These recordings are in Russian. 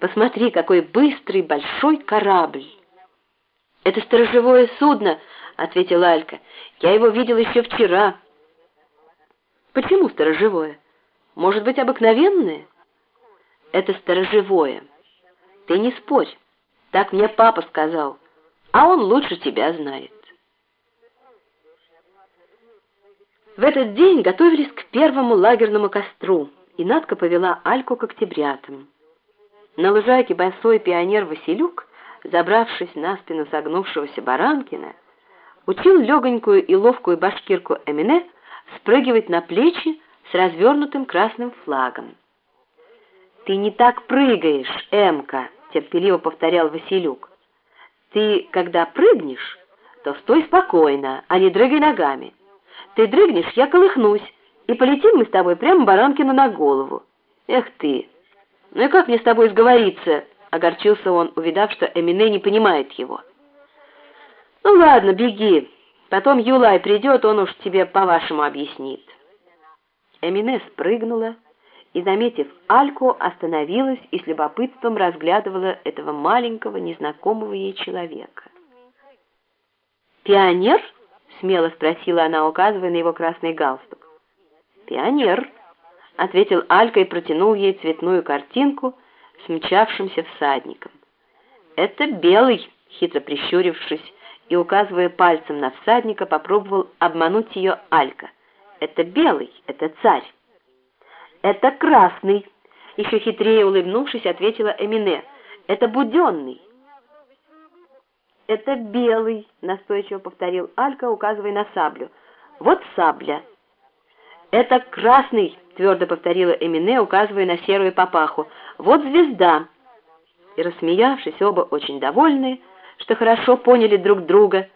Посмотри, какой быстрый большой корабль!» «Это сторожевое судно», — ответила Алька. «Я его видел еще вчера». «Почему сторожевое? Может быть, обыкновенное?» «Это сторожевое. Ты не спорь. Так мне папа сказал, а он лучше тебя знает». В этот день готовились к первому лагерному костру, и Надка повела Альку к октябрятам. На лужайке босой пионер Василюк, забравшись на спину согнувшегося Баранкина, учил легонькую и ловкую башкирку Эмине спрыгивать на плечи с развернутым красным флагом. «Ты не так прыгаешь, Эмка», — терпеливо повторял Василюк. «Ты, когда прыгнешь, то стой спокойно, а не дрыгай ногами». Ты дрыгнешь, я колыхнусь, и полетим мы с тобой прямо Баранкину на голову. Эх ты! Ну и как мне с тобой сговориться?» — огорчился он, увидав, что Эмине не понимает его. «Ну ладно, беги. Потом Юлай придет, он уж тебе по-вашему объяснит». Эмине спрыгнула и, заметив Альку, остановилась и с любопытством разглядывала этого маленького, незнакомого ей человека. «Пионер?» — смело спросила она, указывая на его красный галстук. «Пионер», — ответил Алька и протянул ей цветную картинку с мчавшимся всадником. «Это белый», — хитро прищурившись и указывая пальцем на всадника, попробовал обмануть ее Алька. «Это белый, это царь». «Это красный», — еще хитрее улыбнувшись, ответила Эмине. «Это буденный». «Это белый», — настойчиво повторил Алька, указывая на саблю. «Вот сабля». «Это красный», — твердо повторила Эмине, указывая на серую папаху. «Вот звезда». И, рассмеявшись, оба очень довольные, что хорошо поняли друг друга,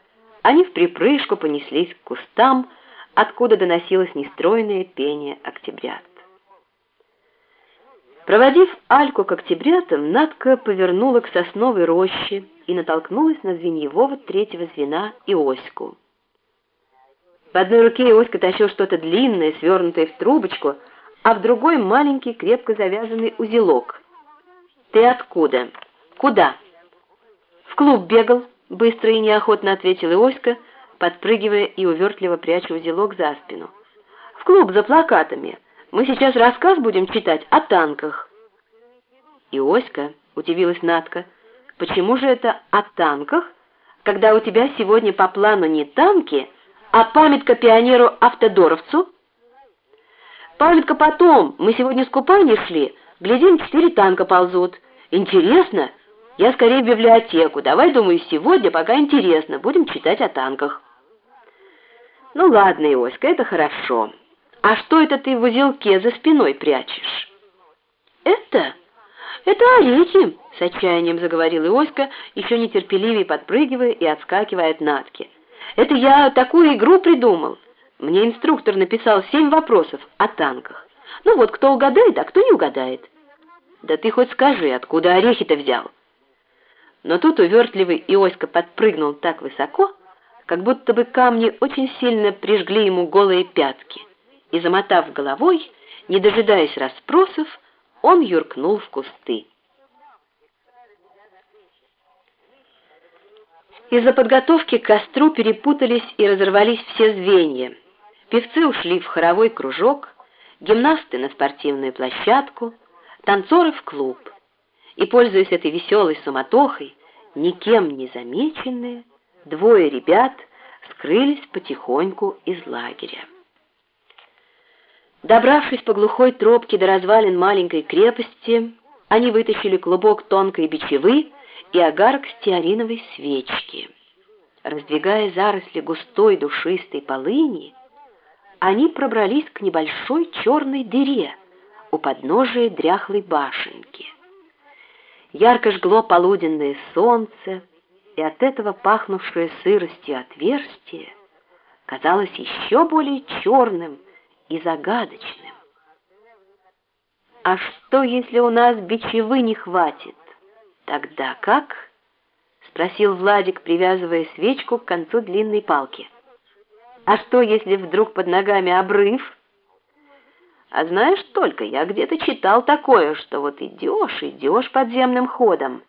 они в припрыжку понеслись к кустам, откуда доносилось нестройное пение октябрят. Проводив Альку к октябрятам, Надка повернула к сосновой роще и натолкнулась на звеньевого третьего звена Иоську. В одной руке Иоська тащил что-то длинное, свернутое в трубочку, а в другой маленький, крепко завязанный узелок. «Ты откуда? Куда?» «В клуб бегал», — быстро и неохотно ответил Иоська, подпрыгивая и увертливо пряча узелок за спину. «В клуб за плакатами». Мы сейчас рассказ будем читать о танках». «Иоська», — удивилась Натка, — «почему же это о танках, когда у тебя сегодня по плану не танки, а памятка пионеру-автодоровцу?» «Памятка потом, мы сегодня с купания шли, глядим, четыре танка ползут. Интересно? Я скорее в библиотеку, давай, думаю, сегодня, пока интересно, будем читать о танках». «Ну ладно, Иоська, это хорошо». «А что это ты в узелке за спиной прячешь?» «Это? Это орехи!» — с отчаянием заговорил Иоська, еще нетерпеливее подпрыгивая и отскакивая от Натки. «Это я такую игру придумал. Мне инструктор написал семь вопросов о танках. Ну вот, кто угадает, а кто не угадает». «Да ты хоть скажи, откуда орехи-то взял?» Но тут увертливый Иоська подпрыгнул так высоко, как будто бы камни очень сильно прижгли ему голые пятки и, замотав головой, не дожидаясь расспросов, он юркнул в кусты. Из-за подготовки к костру перепутались и разорвались все звенья. Певцы ушли в хоровой кружок, гимнасты на спортивную площадку, танцоры в клуб. И, пользуясь этой веселой суматохой, никем не замеченные, двое ребят скрылись потихоньку из лагеря. Добравшись по глухой тропке до развалин маленькой крепости, они вытащили клубок тонкой бичевы и огарок стеариновой свечки. Раздвигая заросли густой душистой полыни, они пробрались к небольшой черной дыре у подножия дряхлой башенки. Ярко жгло полуденное солнце, и от этого пахнувшее сыростью отверстие казалось еще более черным, и загадочным. «А что, если у нас бичевы не хватит? Тогда как?» — спросил Владик, привязывая свечку к концу длинной палки. «А что, если вдруг под ногами обрыв?» А знаешь только, я где-то читал такое, что вот идешь, идешь подземным ходом,